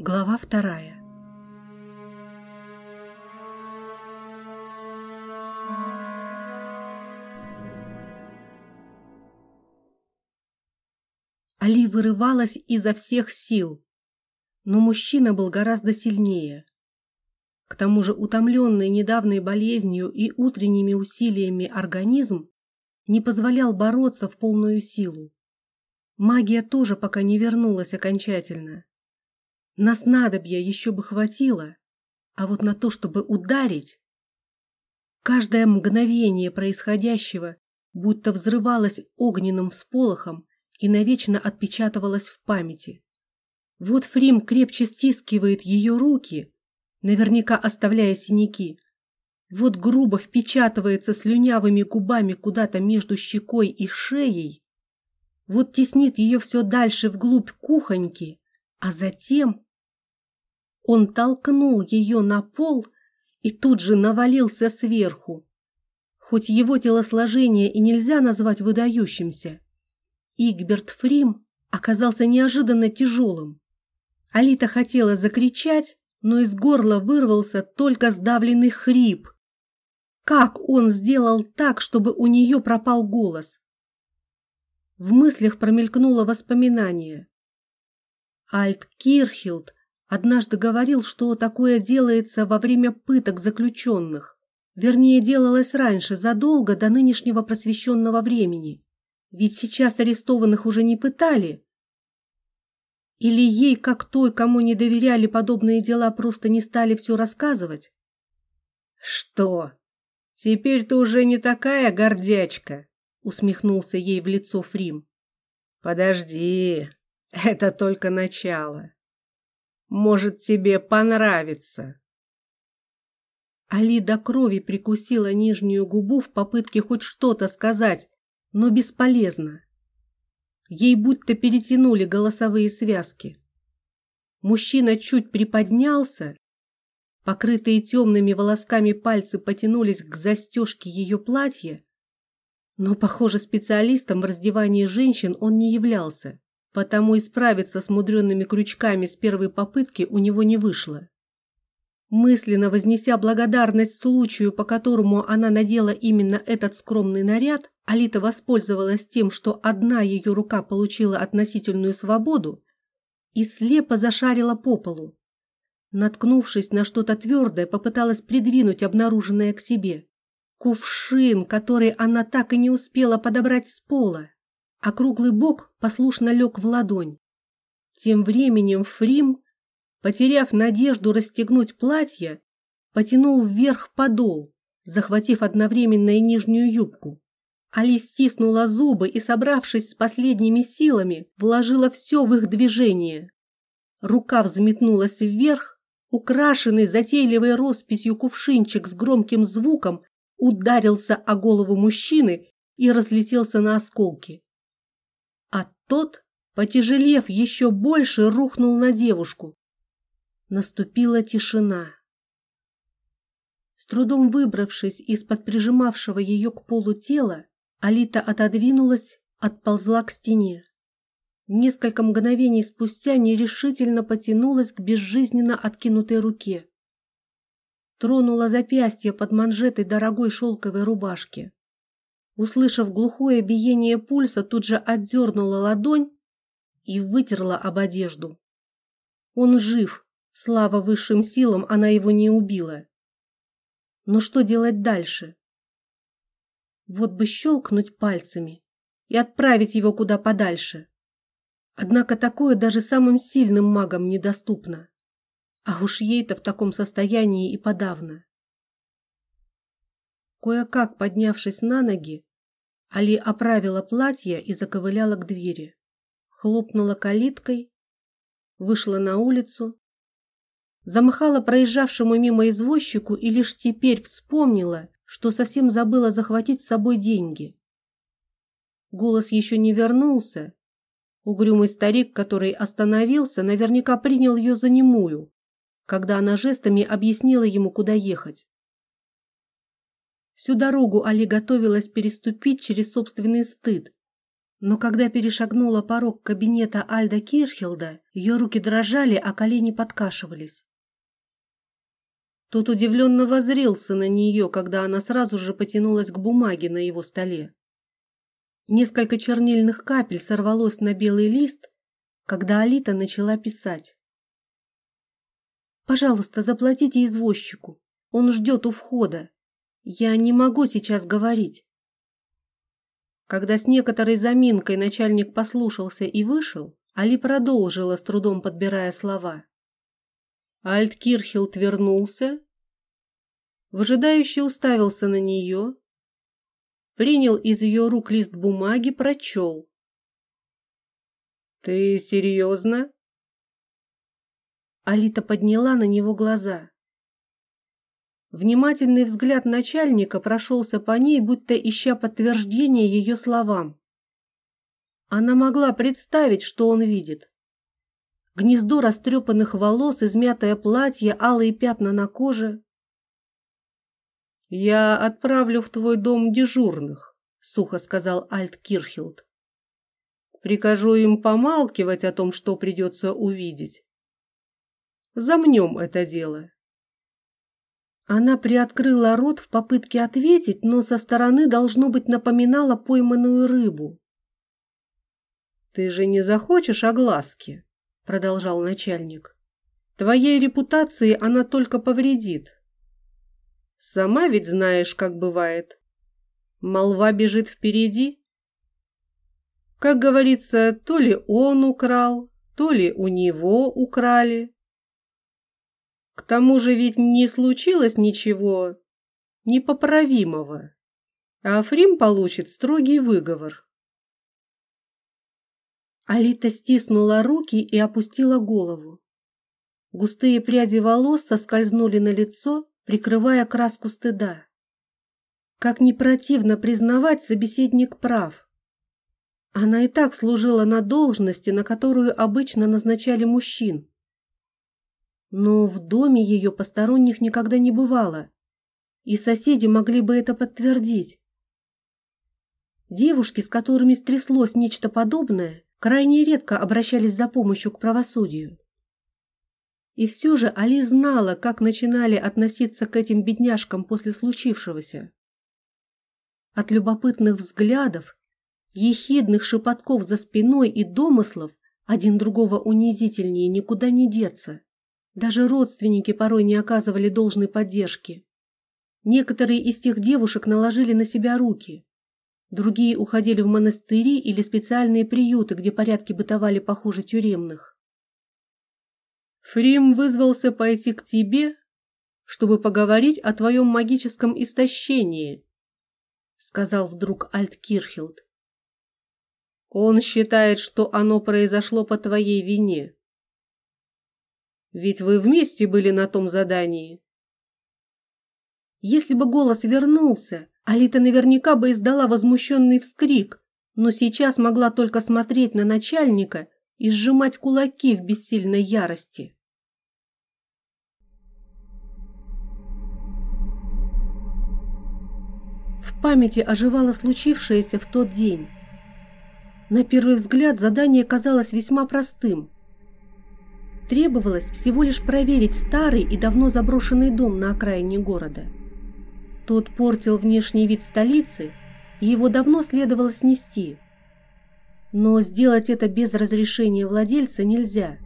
Глава вторая. Али вырывалась изо всех сил, но мужчина был гораздо сильнее. К тому же утомленный недавней болезнью и утренними усилиями организм не позволял бороться в полную силу. Магия тоже пока не вернулась окончательно. На снадобья еще бы хватило, а вот на то, чтобы ударить... Каждое мгновение происходящего будто взрывалось огненным всполохом и навечно отпечатывалось в памяти. Вот Фрим крепче стискивает ее руки, наверняка оставляя синяки. Вот грубо впечатывается слюнявыми губами куда-то между щекой и шеей. Вот теснит ее все дальше вглубь кухоньки, а затем... Он толкнул ее на пол и тут же навалился сверху. Хоть его телосложение и нельзя назвать выдающимся, Игберт Фрим оказался неожиданно тяжелым. Алита хотела закричать, но из горла вырвался только сдавленный хрип. Как он сделал так, чтобы у нее пропал голос? В мыслях промелькнуло воспоминание. Альт Кирхилд однажды говорил, что такое делается во время пыток заключенных. Вернее, делалось раньше, задолго до нынешнего просвещенного времени. Ведь сейчас арестованных уже не пытали, или ей, как той, кому не доверяли подобные дела, просто не стали все рассказывать? «Что? Теперь ты уже не такая гордячка?» усмехнулся ей в лицо Фрим. «Подожди, это только начало. Может, тебе понравится». Али до крови прикусила нижнюю губу в попытке хоть что-то сказать, но бесполезно. Ей будто перетянули голосовые связки. Мужчина чуть приподнялся, покрытые темными волосками пальцы потянулись к застежке ее платья, но, похоже, специалистом в раздевании женщин он не являлся, потому и справиться с мудренными крючками с первой попытки у него не вышло. Мысленно вознеся благодарность случаю, по которому она надела именно этот скромный наряд, Алита воспользовалась тем, что одна ее рука получила относительную свободу и слепо зашарила по полу. Наткнувшись на что-то твердое, попыталась придвинуть обнаруженное к себе. Кувшин, который она так и не успела подобрать с пола. Округлый бок послушно лег в ладонь. Тем временем Фрим Потеряв надежду расстегнуть платье, потянул вверх подол, захватив одновременно и нижнюю юбку. Али стиснула зубы и, собравшись с последними силами, вложила все в их движение. Рука взметнулась вверх, украшенный затейливой росписью кувшинчик с громким звуком ударился о голову мужчины и разлетелся на осколки. Тот, потяжелев еще больше, рухнул на девушку. Наступила тишина. С трудом выбравшись из-под прижимавшего ее к полу тела, Алита отодвинулась, отползла к стене. Несколько мгновений спустя нерешительно потянулась к безжизненно откинутой руке. Тронула запястье под манжетой дорогой шелковой рубашки. Услышав глухое биение пульса, тут же отдернула ладонь и вытерла об одежду. Он жив, Слава высшим силам, она его не убила. Но что делать дальше? Вот бы щелкнуть пальцами и отправить его куда подальше. Однако такое даже самым сильным магам недоступно. А уж ей-то в таком состоянии и подавно. Кое-как поднявшись на ноги, Али оправила платье и заковыляла к двери. Хлопнула калиткой, вышла на улицу замахала проезжавшему мимо извозчику и лишь теперь вспомнила, что совсем забыла захватить с собой деньги. Голос еще не вернулся. Угрюмый старик, который остановился, наверняка принял ее за немую, когда она жестами объяснила ему, куда ехать. Всю дорогу Али готовилась переступить через собственный стыд, Но когда перешагнула порог кабинета Альда Кирхилда, ее руки дрожали, а колени подкашивались. Тот удивленно возрился на нее, когда она сразу же потянулась к бумаге на его столе. Несколько чернильных капель сорвалось на белый лист, когда Алита начала писать. «Пожалуйста, заплатите извозчику. Он ждет у входа. Я не могу сейчас говорить». Когда с некоторой заминкой начальник послушался и вышел, Али продолжила, с трудом подбирая слова. Альткирхилд вернулся, выжидающе уставился на нее, принял из ее рук лист бумаги, прочел. «Ты серьезно?» Алита подняла на него глаза. Внимательный взгляд начальника прошелся по ней, будто ища подтверждение ее словам. Она могла представить, что он видит. Гнездо растрепанных волос, измятое платье, алые пятна на коже. «Я отправлю в твой дом дежурных», — сухо сказал Альт Кирхилд. «Прикажу им помалкивать о том, что придется увидеть. Замнем это дело». Она приоткрыла рот в попытке ответить, но со стороны, должно быть, напоминала пойманную рыбу. «Ты же не захочешь огласки?» – продолжал начальник. «Твоей репутации она только повредит. Сама ведь знаешь, как бывает. Молва бежит впереди. Как говорится, то ли он украл, то ли у него украли. К тому же ведь не случилось ничего непоправимого. А Африм получит строгий выговор. Алита стиснула руки и опустила голову. Густые пряди волос соскользнули на лицо, прикрывая краску стыда. Как не противно признавать, собеседник прав. Она и так служила на должности, на которую обычно назначали мужчин. Но в доме ее посторонних никогда не бывало, и соседи могли бы это подтвердить. Девушки, с которыми стряслось нечто подобное, крайне редко обращались за помощью к правосудию. И все же Али знала, как начинали относиться к этим бедняжкам после случившегося. От любопытных взглядов, ехидных шепотков за спиной и домыслов, один другого унизительнее, никуда не деться. Даже родственники порой не оказывали должной поддержки. Некоторые из тех девушек наложили на себя руки. Другие уходили в монастыри или специальные приюты, где порядки бытовали похуже тюремных. Фрим вызвался пойти к тебе, чтобы поговорить о твоем магическом истощении, сказал вдруг Альт Кирхилд. Он считает, что оно произошло по твоей вине. Ведь вы вместе были на том задании. Если бы голос вернулся, Алита наверняка бы издала возмущенный вскрик, но сейчас могла только смотреть на начальника и сжимать кулаки в бессильной ярости. В памяти оживало случившееся в тот день. На первый взгляд задание казалось весьма простым – Требовалось всего лишь проверить старый и давно заброшенный дом на окраине города. Тот портил внешний вид столицы, и его давно следовало снести. Но сделать это без разрешения владельца нельзя.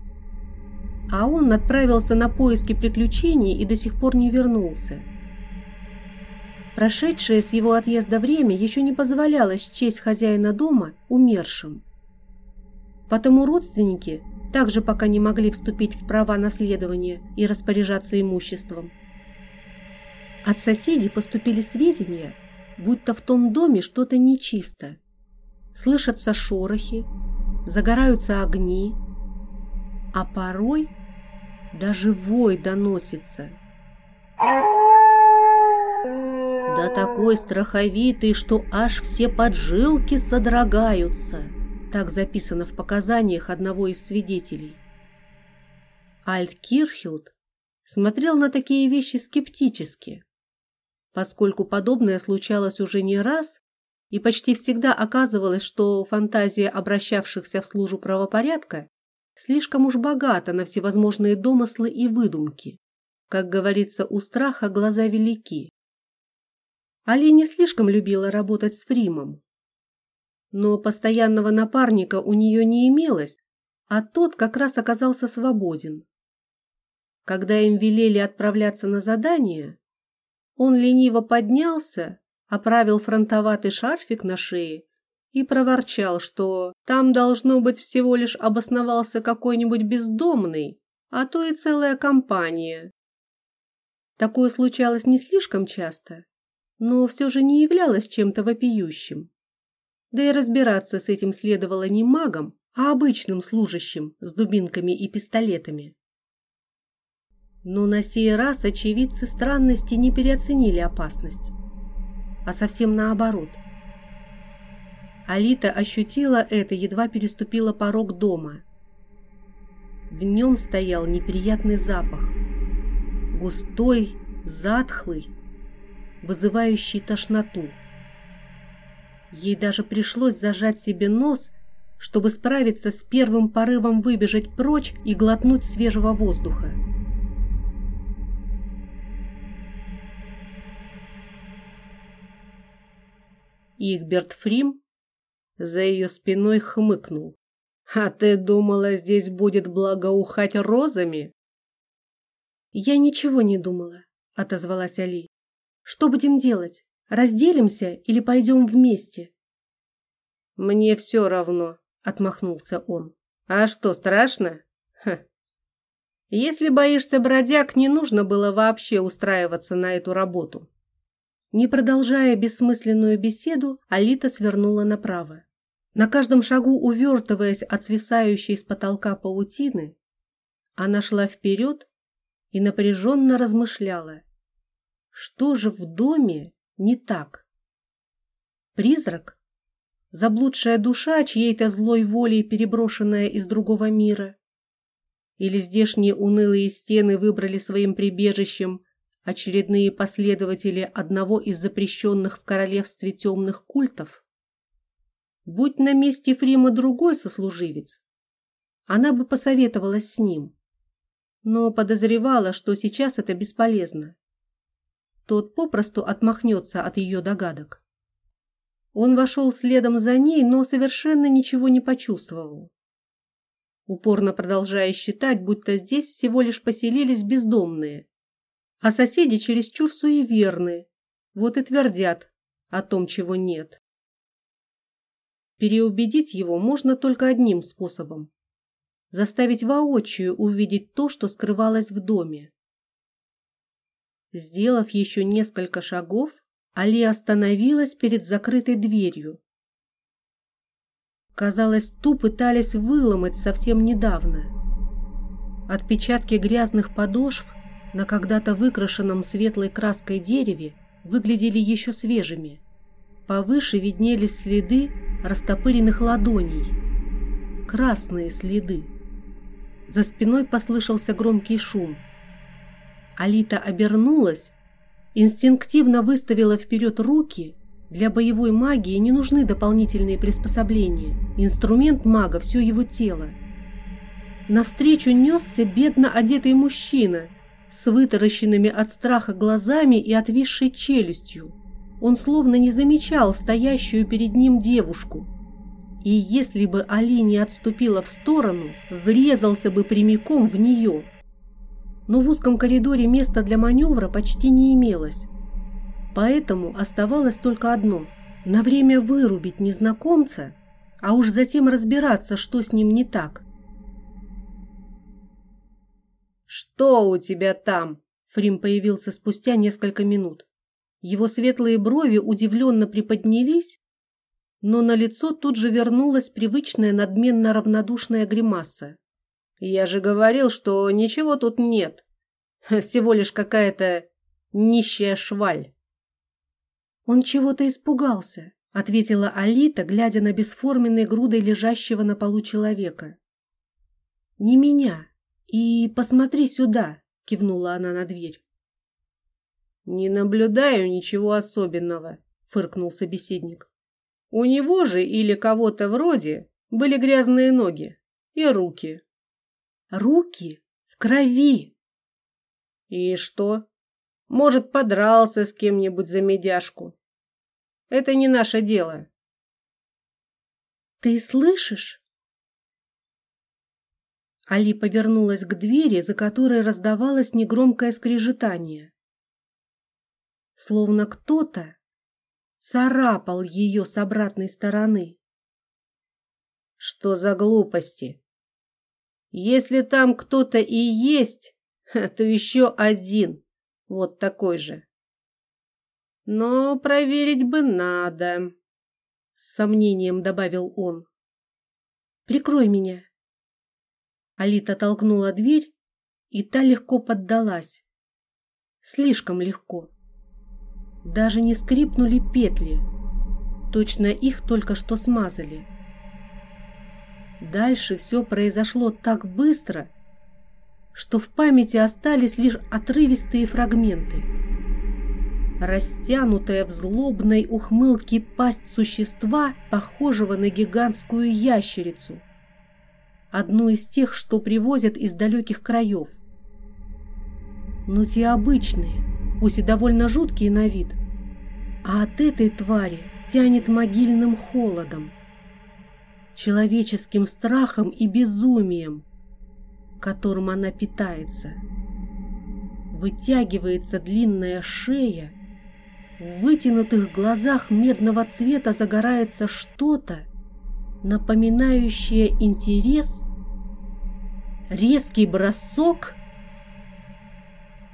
А он отправился на поиски приключений и до сих пор не вернулся. Прошедшее с его отъезда время еще не позволяло счесть хозяина дома умершим. Потому родственники также пока не могли вступить в права наследования и распоряжаться имуществом. От соседей поступили сведения, будто в том доме что-то нечисто. Слышатся шорохи, загораются огни, а порой даже вой доносится. Да такой страховитый, что аж все поджилки содрогаются. Так записано в показаниях одного из свидетелей. Альт Кирхилд смотрел на такие вещи скептически, поскольку подобное случалось уже не раз и почти всегда оказывалось, что фантазия обращавшихся в службу правопорядка слишком уж богата на всевозможные домыслы и выдумки. Как говорится, у страха глаза велики. Али не слишком любила работать с Фримом. Но постоянного напарника у нее не имелось, а тот как раз оказался свободен. Когда им велели отправляться на задание, он лениво поднялся оправил фронтоватый шарфик на шее и проворчал, что там должно быть всего лишь обосновался какой-нибудь бездомный, а то и целая компания. Такое случалось не слишком часто, но все же не являлось чем-то вопиющим. Да и разбираться с этим следовало не магом, а обычным служащим с дубинками и пистолетами. Но на сей раз очевидцы странности не переоценили опасность а совсем наоборот. Алита ощутила это, едва переступила порог дома. В нем стоял неприятный запах. Густой, затхлый, вызывающий тошноту. Ей даже пришлось зажать себе нос, чтобы справиться с первым порывом выбежать прочь и глотнуть свежего воздуха. Игберт Фрим за ее спиной хмыкнул. «А ты думала, здесь будет благоухать розами?» «Я ничего не думала», — отозвалась Али. «Что будем делать? Разделимся или пойдем вместе?» «Мне все равно», — отмахнулся он. «А что, страшно?» Ха. «Если боишься бродяг, не нужно было вообще устраиваться на эту работу». Не продолжая бессмысленную беседу, Алита свернула направо. На каждом шагу увертываясь от свисающей с потолка паутины, она шла вперед и напряженно размышляла. Что же в доме не так? Призрак? Заблудшая душа, чьей-то злой волей переброшенная из другого мира? Или здешние унылые стены выбрали своим прибежищем очередные последователи одного из запрещенных в королевстве темных культов? Будь на месте Фрима другой сослуживец, она бы посоветовалась с ним, но подозревала, что сейчас это бесполезно. Тот попросту отмахнется от ее догадок. Он вошел следом за ней, но совершенно ничего не почувствовал. Упорно продолжая считать, будто здесь всего лишь поселились бездомные, а соседи чересчур суеверны, вот и твердят о том, чего нет. Переубедить его можно только одним способом – заставить воочию увидеть то, что скрывалось в доме. Сделав еще несколько шагов, Али остановилась перед закрытой дверью. Казалось, ту пытались выломать совсем недавно. Отпечатки грязных подошв – на когда-то выкрашенном светлой краской дереве выглядели еще свежими. Повыше виднелись следы растопыренных ладоней. Красные следы. За спиной послышался громкий шум. Алита обернулась, инстинктивно выставила вперед руки. Для боевой магии не нужны дополнительные приспособления. Инструмент мага – все его тело. Навстречу несся бедно одетый мужчина – с вытаращенными от страха глазами и отвисшей челюстью. Он словно не замечал стоящую перед ним девушку. И если бы Али не отступила в сторону, врезался бы прямиком в нее. Но в узком коридоре места для маневра почти не имелось. Поэтому оставалось только одно – на время вырубить незнакомца, а уж затем разбираться, что с ним не так – «Что у тебя там?» Фрим появился спустя несколько минут. Его светлые брови удивленно приподнялись, но на лицо тут же вернулась привычная надменно равнодушная гримаса. «Я же говорил, что ничего тут нет. Всего лишь какая-то нищая шваль». «Он чего-то испугался», — ответила Алита, глядя на бесформенной грудой лежащего на полу человека. «Не меня, «И посмотри сюда!» – кивнула она на дверь. «Не наблюдаю ничего особенного», – фыркнул собеседник. У него же или кого-то вроде были грязные ноги и руки. Руки в крови. И что? Может, подрался с кем-нибудь за медяшку. Это не наше дело. Ты слышишь? Али повернулась к двери, за которой раздавалось негромкое скрежетание. Словно кто-то царапал ее с обратной стороны. Что за глупости? Если там кто-то и есть, то еще один, вот такой же. Но проверить бы надо, с сомнением добавил он. Прикрой меня. Алита толкнула дверь, и та легко поддалась. Слишком легко. Даже не скрипнули петли. Точно их только что смазали. Дальше все произошло так быстро, что в памяти остались лишь отрывистые фрагменты. Растянутая в злобной ухмылке пасть существа, похожего на гигантскую ящерицу. Одну из тех, что привозят из далеких краев. Но те обычные, пусть и довольно жуткие на вид, а от этой твари тянет могильным холодом, человеческим страхом и безумием, которым она питается. Вытягивается длинная шея, в вытянутых глазах медного цвета загорается что-то, напоминающее интерес, резкий бросок —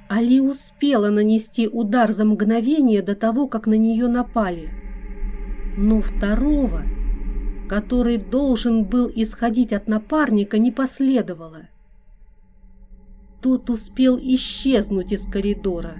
Али успела нанести удар за мгновение до того, как на нее напали. Но второго, который должен был исходить от напарника, не последовало. Тот успел исчезнуть из коридора.